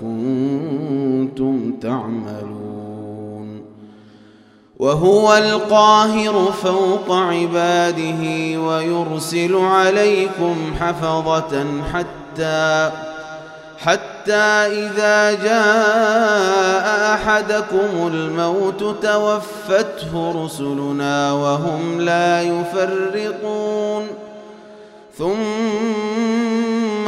كنتم تعملون وهو القاهر فوق عباده ويرسل عليكم حفظة حتى حتى إذا جاء أحدكم الموت توفته رسلنا وهم لا يفرقون ثم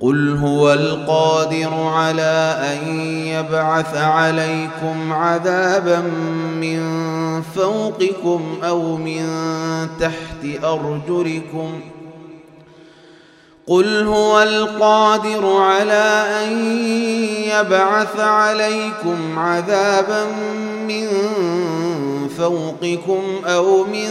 قل هو القادر على أن يبعث عليكم عذابا من فوقكم أو من تحت أرجلكم ۖ قل هو القادر على أن يبعث عليكم عذابا من فوقكم أو من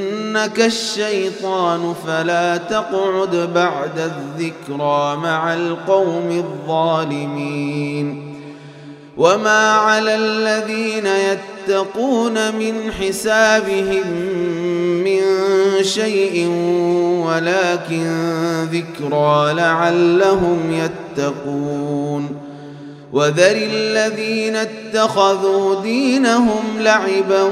ينسينك الشيطان فلا تقعد بعد الذكرى مع القوم الظالمين. وما على الذين يتقون من حسابهم من شيء ولكن ذكرى لعلهم يتقون. وذر الذين اتخذوا دينهم لعبا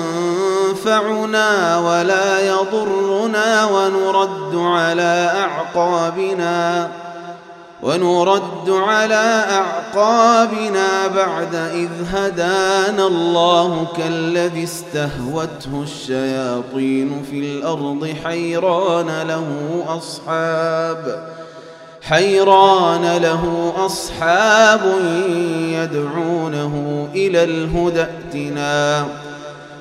ينفعنا ولا يضرنا ونرد على أعقابنا ونرد على أعقابنا بعد إذ هدانا الله كالذي استهوته الشياطين في الأرض. حيران له أصحاب حيران له أصحاب يدعونه إلى الهدى ائتنا.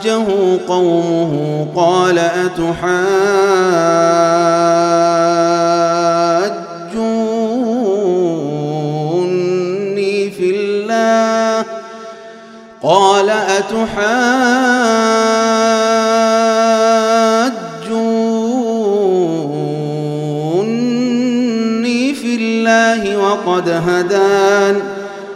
وحاجه قومه قال أتحاجوني في الله؟ قال أتحاجوني في الله وقد هدان